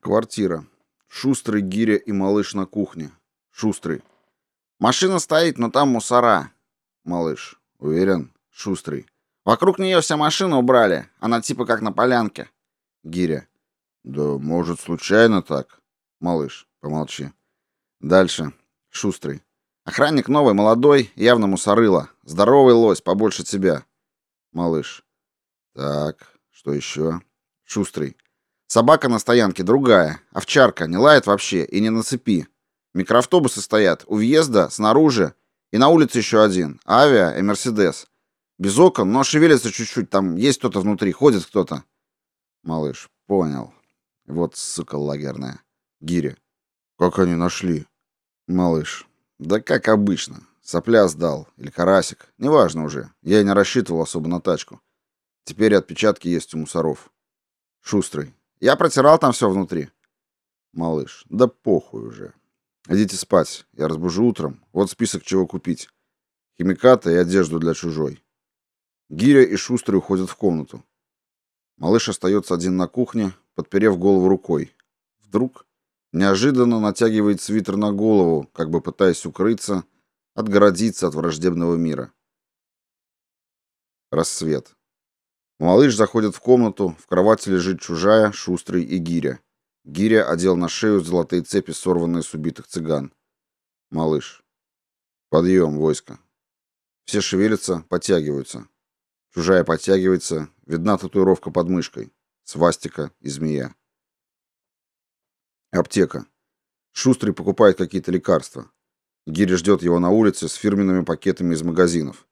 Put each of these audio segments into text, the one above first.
Квартира. Шустрый, Гиря и малыш на кухне. Шустрый. Машина стоит, но там мусора. Малыш. Уверен? Шустрый. Вокруг нее вся машина убрали. Она типа как на полянке. Гиря. Да может случайно так. Малыш. Помолчи. Дальше. Шустрый. Охранник новый, молодой, явно мусорыло. Здоровый лось, побольше тебя. Малыш. Так, что еще? Шустрый. Собака на стоянке другая, овчарка, не лает вообще и не на цепи. Микроавтобусы стоят у въезда, снаружи, и на улице еще один, авиа и Мерседес. Без окон, но шевелится чуть-чуть, там есть кто-то внутри, ходит кто-то. Малыш, понял. Вот сука лагерная. Гиря. Как они нашли? Малыш. Да как обычно. Сопля сдал или карасик, неважно уже. Я и не рассчитывал особо на тачку. Теперь отпечатки есть у мусоров. Шустрый. Я протирал там все внутри. Малыш, да похуй уже. Идите спать, я разбужу утром. Вот список, чего купить. Химикаты и одежду для чужой. Гиря и Шустрый уходят в комнату. Малыш остается один на кухне, подперев голову рукой. Вдруг неожиданно натягивает свитер на голову, как бы пытаясь укрыться, отгородиться от враждебного мира. Рассвет. Малыш заходит в комнату, в кровати лежит чужая, шустрый и гиря. Гиря одел на шею золотые цепи, сорванные с убитых цыган. Малыш. Подъем, войско. Все шевелятся, подтягиваются. Чужая подтягивается, видна татуировка под мышкой. Свастика и змея. Аптека. Шустрый покупает какие-то лекарства. Гиря ждет его на улице с фирменными пакетами из магазинов.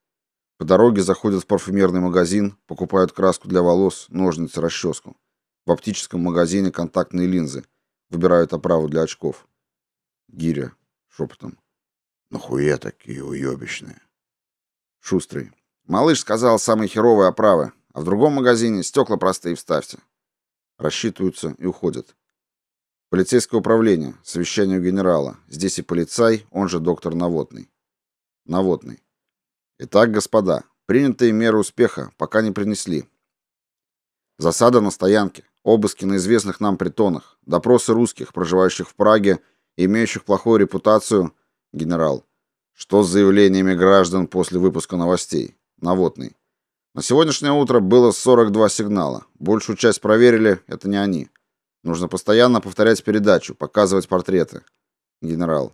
По дороге заходят в парфюмерный магазин, покупают краску для волос, ножницы, расческу. В оптическом магазине контактные линзы. Выбирают оправу для очков. Гиря шепотом. Нахуя такие уебищные? Шустрый. Малыш сказал самые херовые оправы, а в другом магазине стекла простые вставьте. Рассчитываются и уходят. Полицейское управление, совещание у генерала. Здесь и полицай, он же доктор Наводный. Наводный. Итак, господа, принятые меры успеха пока не принесли. Засада на стоянке, обыски на известных нам притонах, допросы русских, проживающих в Праге имеющих плохую репутацию, генерал. Что с заявлениями граждан после выпуска новостей? Наводный. На сегодняшнее утро было 42 сигнала. Большую часть проверили, это не они. Нужно постоянно повторять передачу, показывать портреты. Генерал.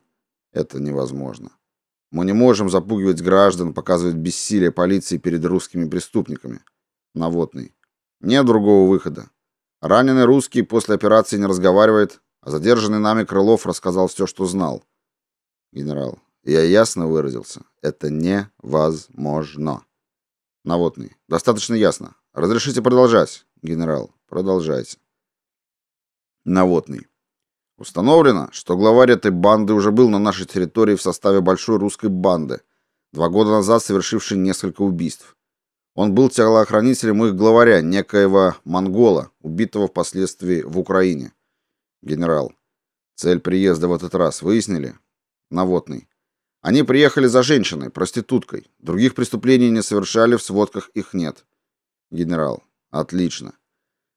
Это невозможно. Мы не можем запугивать граждан, показывать бессилие полиции перед русскими преступниками. Наводный. Нет другого выхода. Раненый русский после операции не разговаривает, а задержанный нами Крылов рассказал все, что знал. Генерал, я ясно выразился. Это невозможно. Наводный. Достаточно ясно. Разрешите продолжать. Генерал, продолжайте. Наводный. Установлено, что главарь этой банды уже был на нашей территории в составе большой русской банды, два года назад совершившей несколько убийств. Он был телохранителем их главаря, некоего монгола, убитого впоследствии в Украине. Генерал. Цель приезда в этот раз выяснили? Наводный. Они приехали за женщиной, проституткой. Других преступлений не совершали, в сводках их нет. Генерал. Отлично.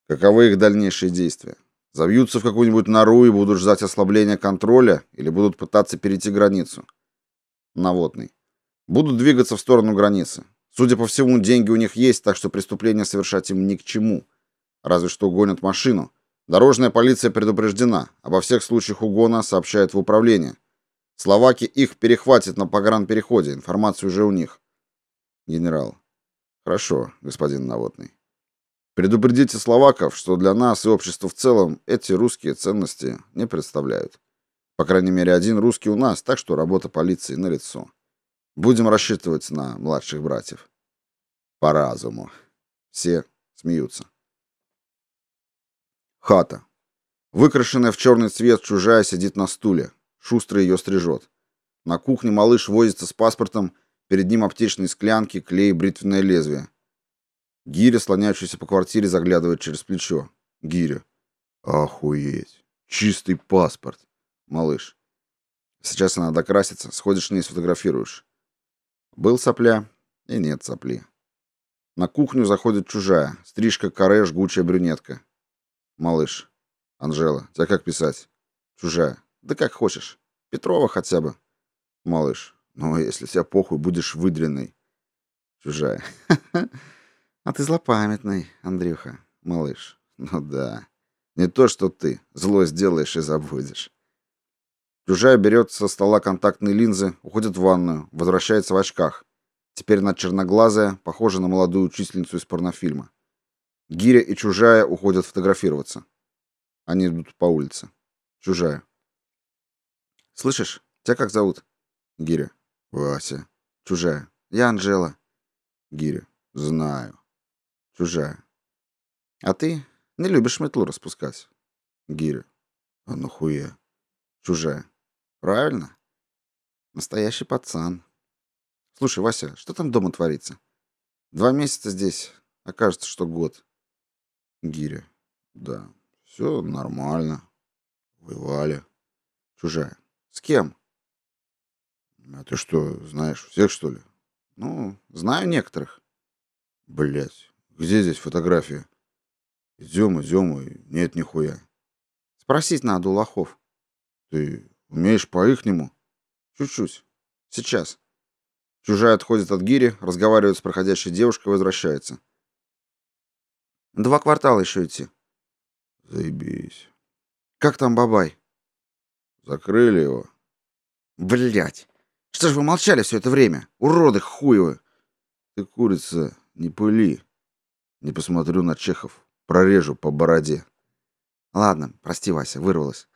Каковы их дальнейшие действия? Завьются в какую-нибудь нору и будут ждать ослабления контроля или будут пытаться перейти границу. Наводный. Будут двигаться в сторону границы. Судя по всему, деньги у них есть, так что преступления совершать им ни к чему. Разве что гонят машину. Дорожная полиция предупреждена. Обо всех случаях угона сообщает в управление. Словаки их перехватят на погранпереходе. Информация уже у них. Генерал. Хорошо, господин Наводный. Предупредите словаков, что для нас и общества в целом эти русские ценности не представляют. По крайней мере, один русский у нас, так что работа полиции налицо. Будем рассчитывать на младших братьев. По разуму. Все смеются. Хата. Выкрашенная в черный цвет чужая сидит на стуле. Шустро ее стрижет. На кухне малыш возится с паспортом, перед ним аптечные склянки, клей, бритвенное лезвие. Гиря, слоняющийся по квартире, заглядывает через плечо. Гиря. Охуеть. Чистый паспорт. Малыш. Сейчас она докрасится, сходишь с ней сфотографируешь. Был сопля и нет сопли. На кухню заходит чужая, стрижка каре, жгучая брюнетка. Малыш. Анжела, тебя как писать? Чужая. Да как хочешь. Петрова хотя бы. Малыш. Ну, если тебя похуй, будешь выдренной. Чужая. А ты злопамятный, Андрюха, малыш. Ну да. Не то, что ты. Зло сделаешь и забудешь. Чужая берет со стола контактные линзы, уходит в ванную, возвращается в очках. Теперь она черноглазая, похожа на молодую учительницу из порнофильма. Гиря и Чужая уходят фотографироваться. Они идут по улице. Чужая. Слышишь? Тебя как зовут? Гиря. Вася. Чужая. Я Анжела. Гиря. Знаю. Чужая. А ты не любишь метлу распускать? Гиря. А нахуя? Чужая. Правильно? Настоящий пацан. Слушай, Вася, что там дома творится? Два месяца здесь, окажется, что год. Гиря. Да, все нормально. Воевали. Чужая. С кем? А ты что, знаешь всех, что ли? Ну, знаю некоторых. Блять, где здесь фотография? Идем, идем, и нет нихуя. Спросить надо у лохов. Ты умеешь по-ихнему? Чуть-чуть. Сейчас. Чужая отходит от гири, разговаривает с проходящей девушкой возвращается. Два квартала еще идти. Заебись. Как там бабай? Закрыли его. Блять. Что ж вы молчали все это время? Уроды хуевы. Ты, курица, не пыли. Не посмотрю на Чехов. Прорежу по бороде. Ладно, прости, Вася, вырвалась.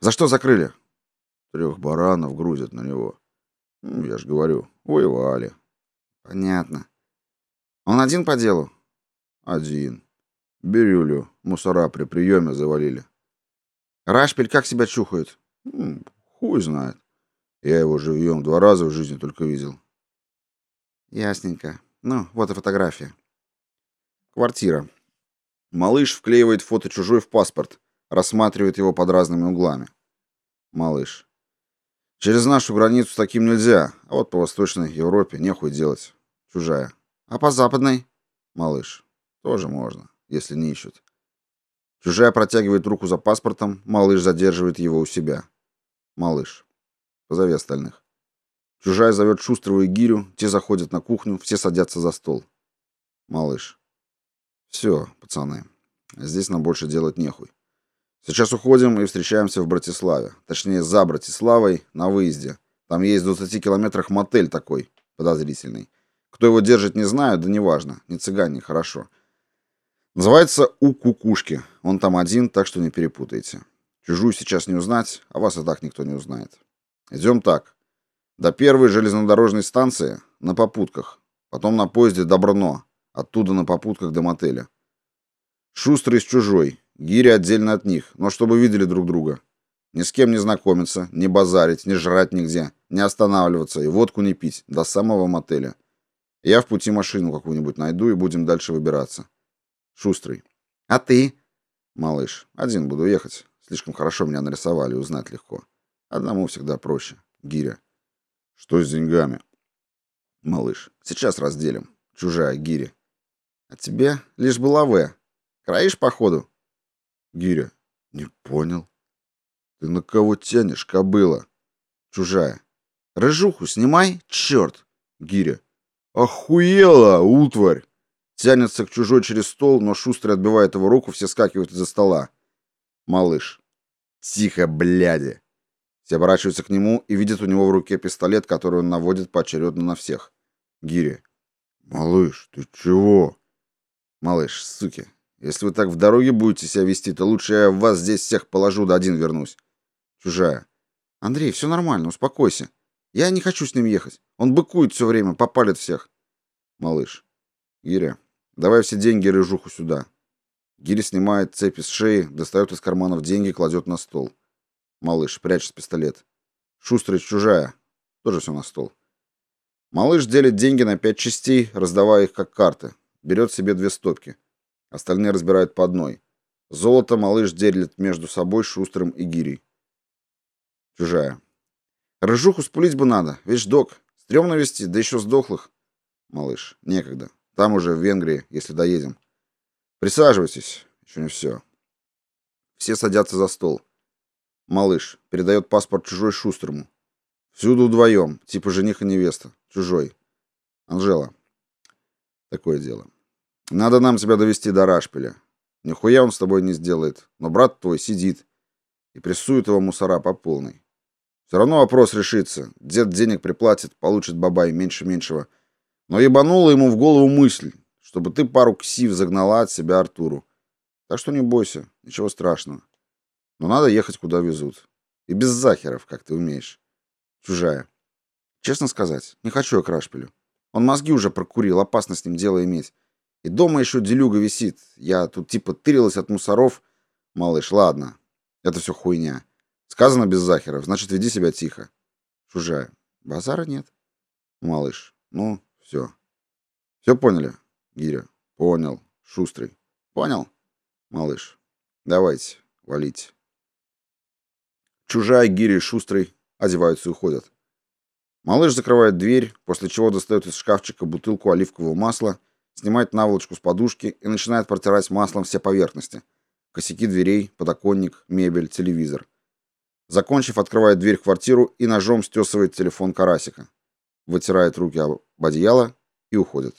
За что закрыли? Трех баранов грузят на него. Ну, я ж говорю, воевали. Понятно. Он один по делу? Один. Бирюлю мусора при приеме завалили. Рашпиль как себя чухает? Хуй знает. Я его живьем два раза в жизни только видел. Ясненько. Ну, вот и фотография. Квартира. Малыш вклеивает фото чужой в паспорт, рассматривает его под разными углами. Малыш. Через нашу границу таким нельзя, а вот по Восточной Европе нехуй делать. Чужая. А по Западной? Малыш. Тоже можно, если не ищут. Чужая протягивает руку за паспортом, малыш задерживает его у себя. Малыш. Позови остальных. Чужая зовет Шустрого и Гирю, те заходят на кухню, все садятся за стол. Малыш. Все, пацаны. Здесь нам больше делать нехуй. Сейчас уходим и встречаемся в Братиславе. Точнее, за Братиславой, на выезде. Там есть в 20 километрах мотель такой, подозрительный. Кто его держит, не знаю, да неважно. Не цыгане, хорошо. Называется «У кукушки». Он там один, так что не перепутайте. Чужую сейчас не узнать, а вас и так никто не узнает. Идем так. До первой железнодорожной станции на попутках, потом на поезде до Брно, оттуда на попутках до мотеля. Шустрый с чужой, гири отдельно от них, но чтобы видели друг друга. Ни с кем не знакомиться, не базарить, не жрать нигде, не останавливаться и водку не пить до самого мотеля. Я в пути машину какую-нибудь найду и будем дальше выбираться. Шустрый. А ты? Малыш, один буду ехать. Слишком хорошо меня нарисовали, узнать легко. Одному всегда проще. Гиря. Что с деньгами? Малыш, сейчас разделим. Чужая гиря. А тебе лишь бы лаве. Краишь походу? Гиря. Не понял. Ты на кого тянешь, кобыла? Чужая. Рыжуху снимай, черт. Гиря. Охуела, утварь. Тянется к чужой через стол, но шустрый отбивает его руку, все скакивают из-за стола. Малыш. Тихо, бляди. Все оборачиваются к нему и видят у него в руке пистолет, который он наводит поочередно на всех. Гири. Малыш, ты чего? Малыш, суки. Если вы так в дороге будете себя вести, то лучше я вас здесь всех положу, да один вернусь. Чужая. Андрей, все нормально, успокойся. Я не хочу с ним ехать. Он быкует все время, попалит всех. Малыш. Гиря, Давай все деньги рыжуху сюда. Гири снимает цепи с шеи, достает из карманов деньги, кладет на стол. Малыш прячет пистолет. Шустрый чужая. Тоже все на стол. Малыш делит деньги на пять частей, раздавая их как карты. Берет себе две стопки. Остальные разбирают по одной. Золото малыш делит между собой Шустрым и Гирей. Чужая. Рыжуху спулить бы надо, ведь док. Стремно вести, да еще сдохлых. Малыш. Некогда. Там уже в Венгрии, если доедем. Присаживайтесь, еще не все. Все садятся за стол. Малыш передает паспорт чужой шустрому. Всюду вдвоем, типа жених и невеста. Чужой. Анжела. Такое дело. Надо нам тебя довести до Рашпиля. Нихуя он с тобой не сделает, но брат твой сидит и прессует его мусора по полной. Все равно вопрос решится. Дед денег приплатит, получит бабай меньше меньшего. Но ебанула ему в голову мысль, чтобы ты пару ксив загнала от себя Артуру. Так что не бойся, ничего страшного. Но надо ехать, куда везут. И без захеров, как ты умеешь. Чужая. Честно сказать, не хочу я к Рашпилю. Он мозги уже прокурил, опасно с ним дело иметь. И дома еще делюга висит. Я тут типа тырилась от мусоров. Малыш, ладно. Это все хуйня. Сказано без захеров, значит, веди себя тихо. Чужая. Базара нет. Малыш. Ну, все. Все поняли? Гиря. Понял. Шустрый. Понял? Малыш. Давайте, валите. Чужая, Гиря и Шустрый одеваются и уходят. Малыш закрывает дверь, после чего достает из шкафчика бутылку оливкового масла, снимает наволочку с подушки и начинает протирать маслом все поверхности. Косяки дверей, подоконник, мебель, телевизор. Закончив, открывает дверь в квартиру и ножом стесывает телефон Карасика. Вытирает руки об одеяло и уходит.